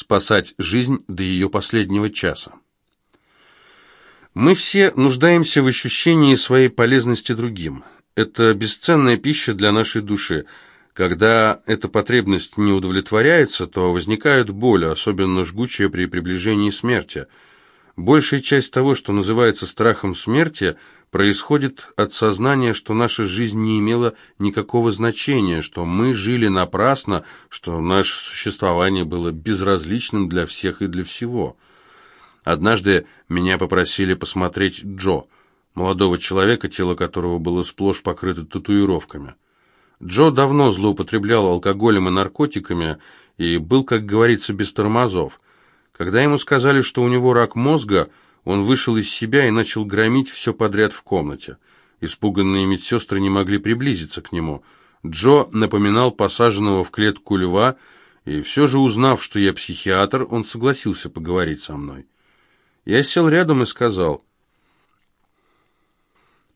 спасать жизнь до ее последнего часа. Мы все нуждаемся в ощущении своей полезности другим. Это бесценная пища для нашей души. Когда эта потребность не удовлетворяется, то возникает боль, особенно жгучая при приближении смерти. Большая часть того, что называется страхом смерти, происходит от сознания, что наша жизнь не имела никакого значения, что мы жили напрасно, что наше существование было безразличным для всех и для всего. Однажды меня попросили посмотреть Джо, молодого человека, тело которого было сплошь покрыто татуировками. Джо давно злоупотреблял алкоголем и наркотиками и был, как говорится, без тормозов. Когда ему сказали, что у него рак мозга, он вышел из себя и начал громить все подряд в комнате. Испуганные медсестры не могли приблизиться к нему. Джо напоминал посаженного в клетку льва, и все же, узнав, что я психиатр, он согласился поговорить со мной. Я сел рядом и сказал,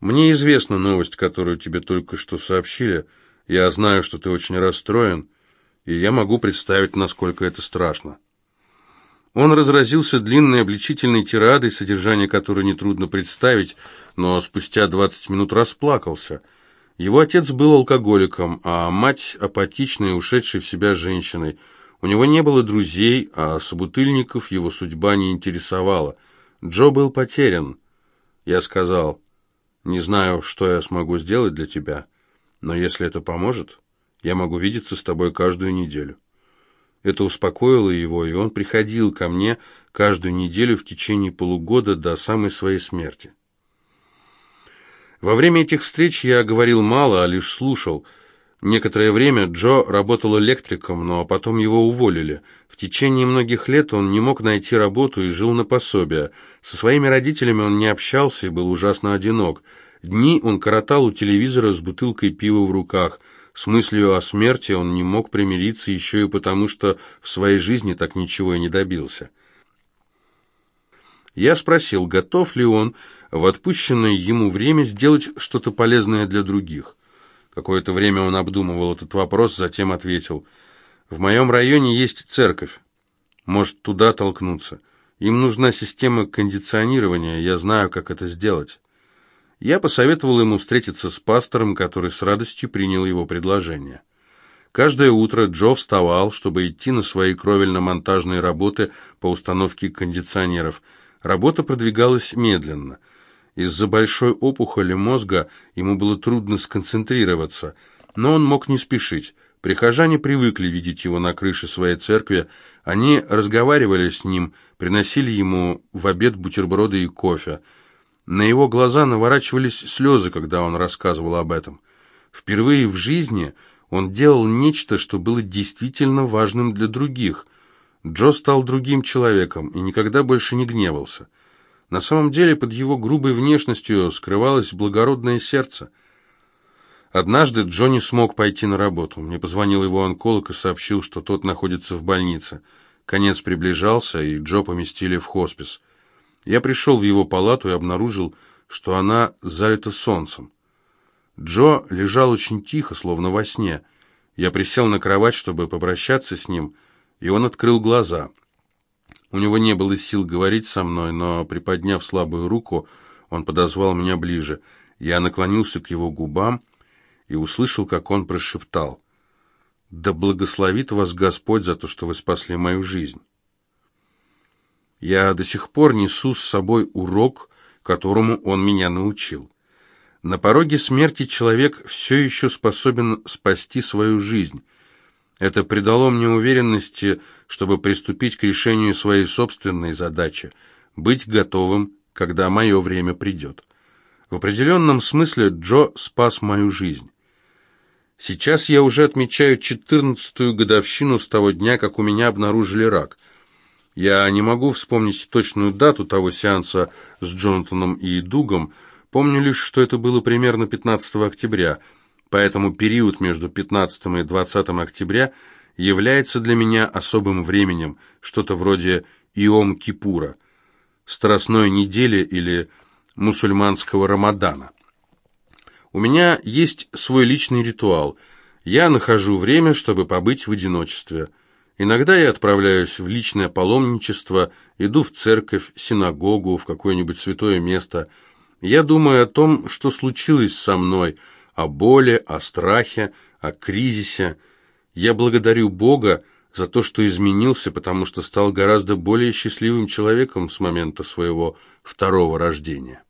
«Мне известна новость, которую тебе только что сообщили. Я знаю, что ты очень расстроен, и я могу представить, насколько это страшно». Он разразился длинной обличительной тирадой, содержание которой нетрудно представить, но спустя 20 минут расплакался. Его отец был алкоголиком, а мать апатичной, ушедшей в себя женщиной – у него не было друзей, а собутыльников его судьба не интересовала. Джо был потерян. Я сказал, не знаю, что я смогу сделать для тебя, но если это поможет, я могу видеться с тобой каждую неделю. Это успокоило его, и он приходил ко мне каждую неделю в течение полугода до самой своей смерти. Во время этих встреч я говорил мало, а лишь слушал – Некоторое время Джо работал электриком, но потом его уволили. В течение многих лет он не мог найти работу и жил на пособие. Со своими родителями он не общался и был ужасно одинок. Дни он коротал у телевизора с бутылкой пива в руках. С мыслью о смерти он не мог примириться еще и потому, что в своей жизни так ничего и не добился. Я спросил, готов ли он в отпущенное ему время сделать что-то полезное для других. Какое-то время он обдумывал этот вопрос, затем ответил. «В моем районе есть церковь. Может, туда толкнуться. Им нужна система кондиционирования, я знаю, как это сделать». Я посоветовал ему встретиться с пастором, который с радостью принял его предложение. Каждое утро Джо вставал, чтобы идти на свои кровельно-монтажные работы по установке кондиционеров. Работа продвигалась медленно – из-за большой опухоли мозга ему было трудно сконцентрироваться, но он мог не спешить. Прихожане привыкли видеть его на крыше своей церкви, они разговаривали с ним, приносили ему в обед бутерброды и кофе. На его глаза наворачивались слезы, когда он рассказывал об этом. Впервые в жизни он делал нечто, что было действительно важным для других. Джо стал другим человеком и никогда больше не гневался. На самом деле под его грубой внешностью скрывалось благородное сердце. Однажды Джонни смог пойти на работу. Мне позвонил его онколог и сообщил, что тот находится в больнице. Конец приближался, и Джо поместили в хоспис. Я пришел в его палату и обнаружил, что она залита солнцем. Джо лежал очень тихо, словно во сне. Я присел на кровать, чтобы попрощаться с ним, и он открыл глаза — у него не было сил говорить со мной, но, приподняв слабую руку, он подозвал меня ближе. Я наклонился к его губам и услышал, как он прошептал. «Да благословит вас Господь за то, что вы спасли мою жизнь». Я до сих пор несу с собой урок, которому он меня научил. На пороге смерти человек все еще способен спасти свою жизнь. Это придало мне уверенности, чтобы приступить к решению своей собственной задачи, быть готовым, когда мое время придет. В определенном смысле Джо спас мою жизнь. Сейчас я уже отмечаю четырнадцатую годовщину с того дня, как у меня обнаружили рак. Я не могу вспомнить точную дату того сеанса с Джонатаном и Дугом, помню лишь, что это было примерно 15 октября – поэтому период между 15 и 20 октября является для меня особым временем, что-то вроде Иом-Кипура, Страстной недели или мусульманского Рамадана. У меня есть свой личный ритуал. Я нахожу время, чтобы побыть в одиночестве. Иногда я отправляюсь в личное паломничество, иду в церковь, синагогу, в какое-нибудь святое место. Я думаю о том, что случилось со мной, о боли, о страхе, о кризисе. Я благодарю Бога за то, что изменился, потому что стал гораздо более счастливым человеком с момента своего второго рождения.